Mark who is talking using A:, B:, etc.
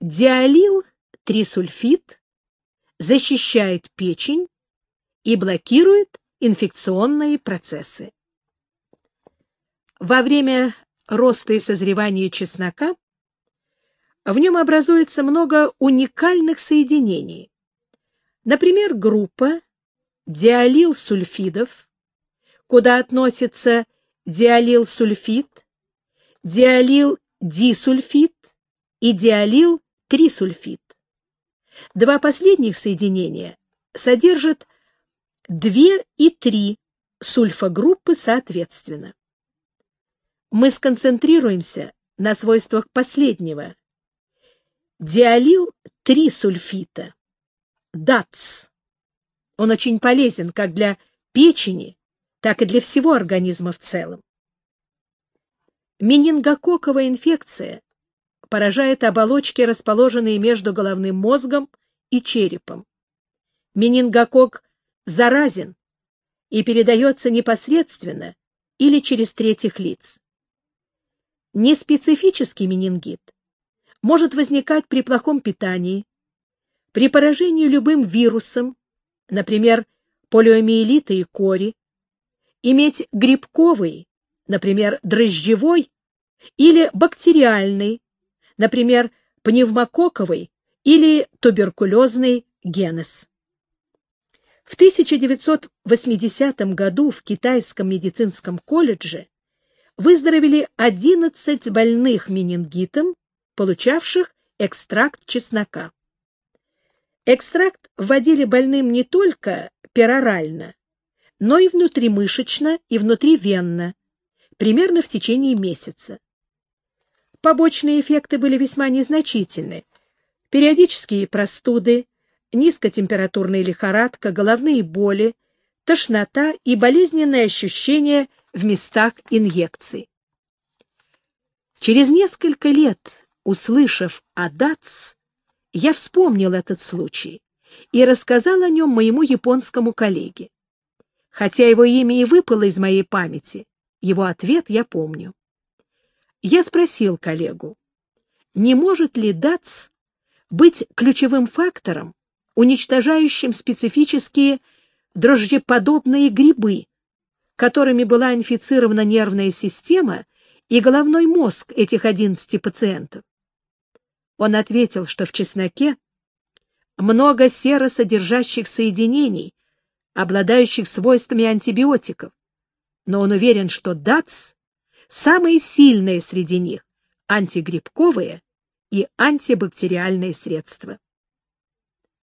A: Диалил-трисульфид защищает печень и блокирует инфекционные процессы. Во время роста и созревания чеснока в нем образуется много уникальных соединений. Например, группа диалил-сульфидов, куда относятся диалил-сульфид, диалил-дисульфид и диалил-трисульфид. Два последних соединения содержат 2 и 3 сульфогруппы соответственно. Мы сконцентрируемся на свойствах последнего. Диалил-3-сульфита, ДАЦ. Он очень полезен как для печени, так и для всего организма в целом. Менингококковая инфекция поражает оболочки, расположенные между головным мозгом и черепом. Менингокок заразен и передается непосредственно или через третьих лиц. Неспецифический менингит может возникать при плохом питании, при поражении любым вирусом, например, полиомиелита и кори, иметь грибковый, например, дрожжевой, или бактериальный, например, пневмококковый или туберкулезный генез. В 1980 году в Китайском медицинском колледже выздоровели 11 больных менингитом, получавших экстракт чеснока. Экстракт вводили больным не только перорально, но и внутримышечно и внутривенно, примерно в течение месяца. Побочные эффекты были весьма незначительны. Периодические простуды, низкотемпературная лихорадка, головные боли, тошнота и болезненные ощущения в местах инъекций. Через несколько лет, услышав о ДАЦ, я вспомнил этот случай и рассказал о нем моему японскому коллеге. Хотя его имя и выпало из моей памяти, его ответ я помню. Я спросил коллегу, не может ли ДАЦ быть ключевым фактором, уничтожающим специфические дрожжеподобные грибы, которыми была инфицирована нервная система и головной мозг этих 11 пациентов. Он ответил, что в чесноке много серосодержащих соединений, обладающих свойствами антибиотиков, но он уверен, что ДАЦ – самые сильные среди них, антигрибковые и антибактериальные средства.